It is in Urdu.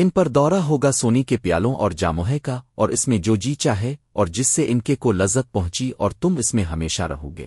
ان پر دورہ ہوگا سونی کے پیالوں اور جاموہے کا اور اس میں جو جی چاہے اور جس سے ان کے کو لذت پہنچی اور تم اس میں ہمیشہ رہو گے۔